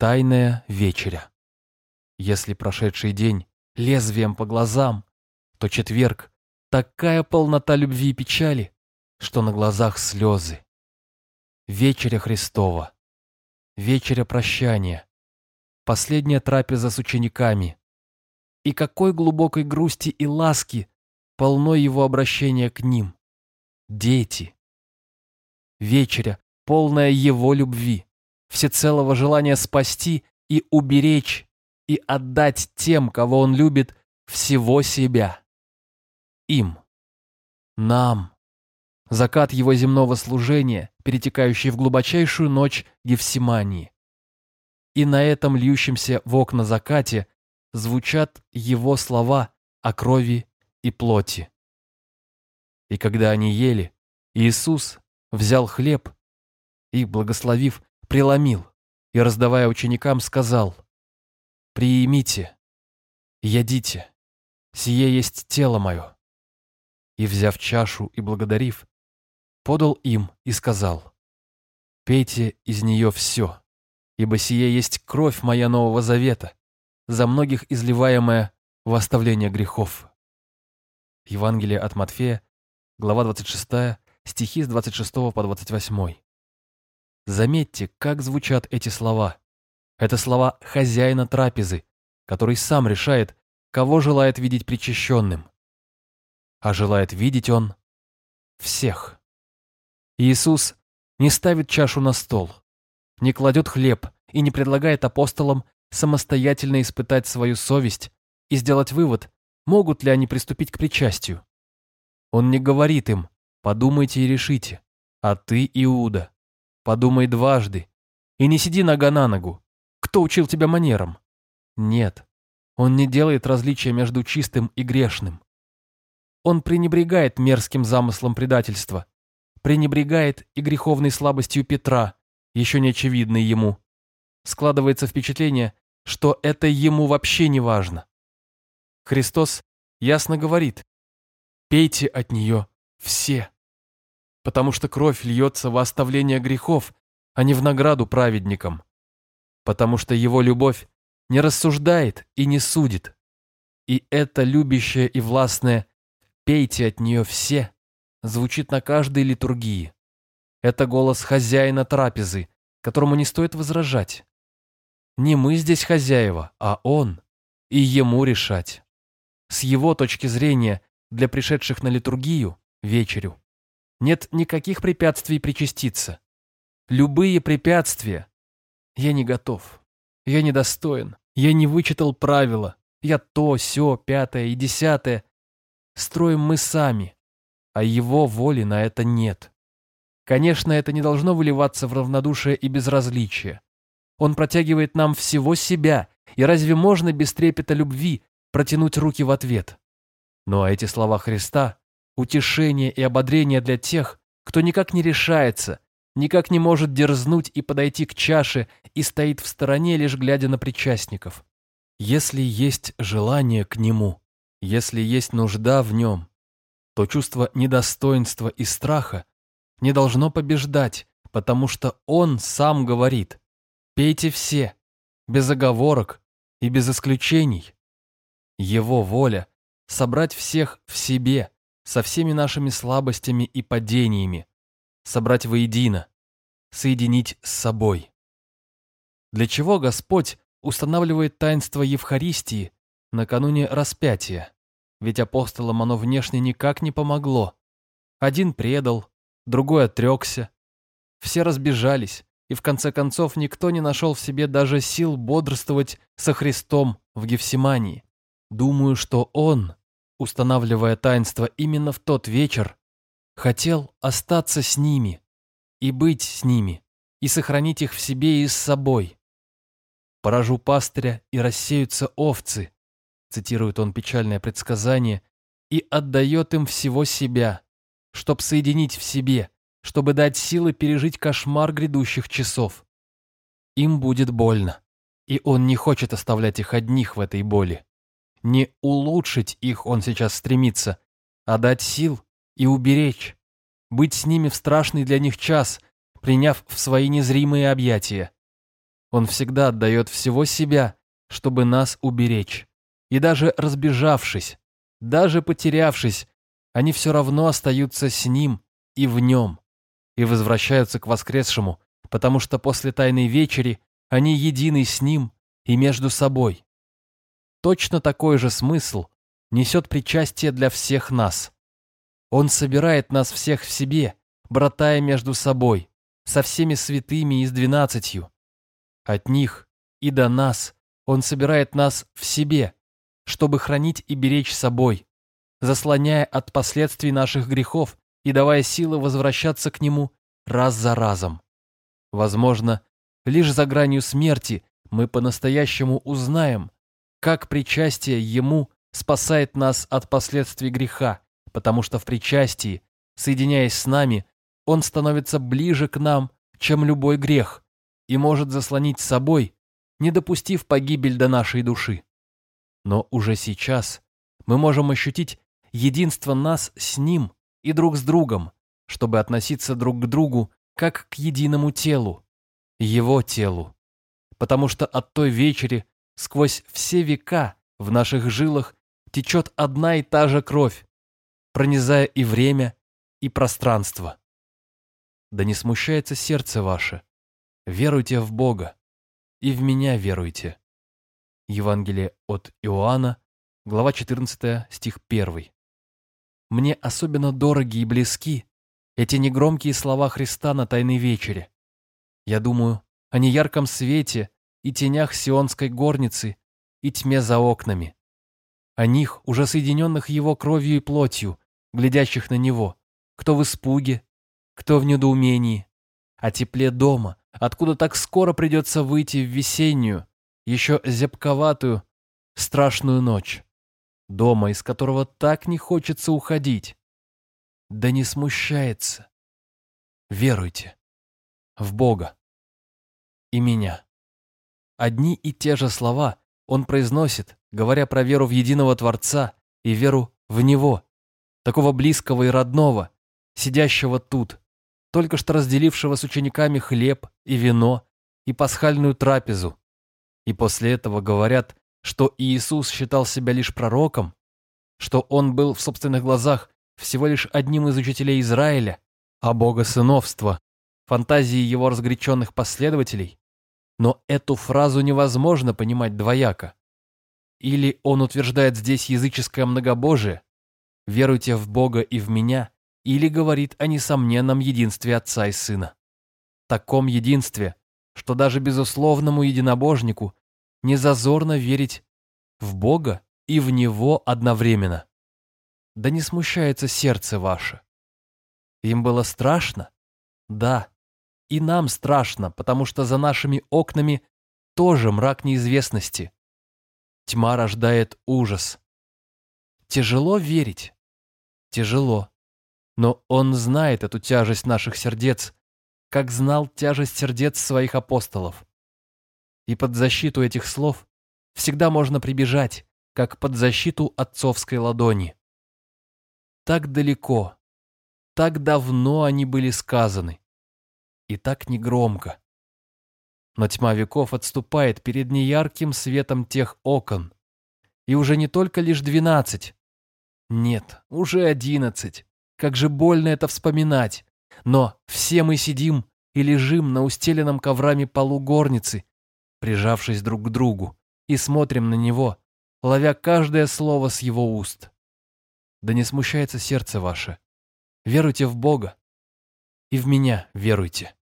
Тайная вечеря. Если прошедший день лезвием по глазам, то четверг — такая полнота любви и печали, что на глазах слезы. Вечеря Христова. Вечеря прощания. Последняя трапеза с учениками. И какой глубокой грусти и ласки полно его обращение к ним. Дети. Вечеря, полная его любви, всецелого желания спасти и уберечь, и отдать тем, кого он любит, всего себя. Им. Нам. Закат его земного служения, перетекающий в глубочайшую ночь Гефсимании. И на этом льющемся в окна закате звучат его слова о крови и плоти. И когда они ели, Иисус взял хлеб и, благословив, преломил и, раздавая ученикам, сказал, «Приимите, ядите, сие есть тело мое». И, взяв чашу и благодарив, подал им и сказал, «Пейте из нее все, ибо сие есть кровь моя Нового Завета, за многих изливаемая в оставление грехов». Евангелие от Матфея, глава 26, стихи с 26 по 28. Заметьте, как звучат эти слова. Это слова хозяина трапезы, который сам решает, кого желает видеть причащенным. А желает видеть он всех. Иисус не ставит чашу на стол, не кладет хлеб и не предлагает апостолам самостоятельно испытать свою совесть и сделать вывод, могут ли они приступить к причастию. Он не говорит им «подумайте и решите», а ты, Иуда, подумай дважды и не сиди нога на ногу. Кто учил тебя манерам? Нет, он не делает различия между чистым и грешным. Он пренебрегает мерзким замыслом предательства, пренебрегает и греховной слабостью Петра, еще не очевидной ему. Складывается впечатление, что это ему вообще не важно. Христос ясно говорит, пейте от нее все потому что кровь льется во оставление грехов, а не в награду праведникам, потому что его любовь не рассуждает и не судит. И это любящее и властное «пейте от нее все» звучит на каждой литургии. Это голос хозяина трапезы, которому не стоит возражать. Не мы здесь хозяева, а он, и ему решать. С его точки зрения, для пришедших на литургию, вечерю, нет никаких препятствий причаститься. Любые препятствия. Я не готов. Я недостоин. Я не вычитал правила. Я то, сё, пятое и десятое. Строим мы сами. А его воли на это нет. Конечно, это не должно выливаться в равнодушие и безразличие. Он протягивает нам всего себя, и разве можно без трепета любви протянуть руки в ответ? Но эти слова Христа утешение и ободрение для тех, кто никак не решается, никак не может дерзнуть и подойти к чаше и стоит в стороне, лишь глядя на причастников. Если есть желание к нему, если есть нужда в нем, то чувство недостоинства и страха не должно побеждать, потому что он сам говорит «пейте все, без оговорок и без исключений». Его воля — собрать всех в себе, со всеми нашими слабостями и падениями, собрать воедино, соединить с собой. Для чего Господь устанавливает таинство Евхаристии накануне распятия? Ведь апостолам оно внешне никак не помогло. Один предал, другой отрекся. Все разбежались, и в конце концов никто не нашел в себе даже сил бодрствовать со Христом в Гефсимании. Думаю, что Он устанавливая таинство именно в тот вечер, хотел остаться с ними и быть с ними, и сохранить их в себе и с собой. «Поражу пастыря, и рассеются овцы», цитирует он печальное предсказание, и отдает им всего себя, чтоб соединить в себе, чтобы дать силы пережить кошмар грядущих часов. Им будет больно, и он не хочет оставлять их одних в этой боли. Не улучшить их он сейчас стремится, а дать сил и уберечь. Быть с ними в страшный для них час, приняв в свои незримые объятия. Он всегда отдает всего себя, чтобы нас уберечь. И даже разбежавшись, даже потерявшись, они все равно остаются с Ним и в Нем, и возвращаются к воскресшему, потому что после Тайной Вечери они едины с Ним и между собой. Точно такой же смысл несет причастие для всех нас. Он собирает нас всех в себе, братая между собой, со всеми святыми из двенадцатью. От них и до нас Он собирает нас в себе, чтобы хранить и беречь собой, заслоняя от последствий наших грехов и давая силы возвращаться к Нему раз за разом. Возможно, лишь за гранью смерти мы по-настоящему узнаем, как причастие Ему спасает нас от последствий греха, потому что в причастии, соединяясь с нами, Он становится ближе к нам, чем любой грех, и может заслонить собой, не допустив погибель до нашей души. Но уже сейчас мы можем ощутить единство нас с Ним и друг с другом, чтобы относиться друг к другу как к единому телу, Его телу. Потому что от той вечери сквозь все века в наших жилах течет одна и та же кровь, пронизая и время, и пространство. Да не смущается сердце ваше. Веруйте в Бога, и в меня веруйте. Евангелие от Иоанна, глава 14, стих 1. Мне особенно дороги и близки эти негромкие слова Христа на Тайной вечере. Я думаю о неярком свете и тенях сионской горницы и тьме за окнами. О них, уже соединенных его кровью и плотью, глядящих на него, кто в испуге, кто в недоумении, о тепле дома, откуда так скоро придется выйти в весеннюю, еще зябковатую, страшную ночь. Дома, из которого так не хочется уходить. Да не смущается. Веруйте в Бога и меня. Одни и те же слова он произносит, говоря про веру в единого Творца и веру в Него, такого близкого и родного, сидящего тут, только что разделившего с учениками хлеб и вино и пасхальную трапезу. И после этого говорят, что Иисус считал себя лишь пророком, что он был в собственных глазах всего лишь одним из учителей Израиля, а богосыновство, фантазии его разгоряченных последователей. Но эту фразу невозможно понимать двояко. Или он утверждает здесь языческое многобожие, веруйте в Бога и в меня, или говорит о несомненном единстве Отца и Сына. Таком единстве, что даже безусловному единобожнику не зазорно верить в Бога и в Него одновременно. Да не смущается сердце ваше. Им было страшно? Да. И нам страшно, потому что за нашими окнами тоже мрак неизвестности. Тьма рождает ужас. Тяжело верить? Тяжело. Но Он знает эту тяжесть наших сердец, как знал тяжесть сердец своих апостолов. И под защиту этих слов всегда можно прибежать, как под защиту отцовской ладони. Так далеко, так давно они были сказаны, и так негромко. Но тьма веков отступает перед неярким светом тех окон, и уже не только лишь двенадцать, нет, уже одиннадцать. Как же больно это вспоминать. Но все мы сидим и лежим на устеленном коврами полу горницы, прижавшись друг к другу, и смотрим на него, ловя каждое слово с его уст. Да не смущается сердце ваше. Веруйте в Бога. И в меня веруйте.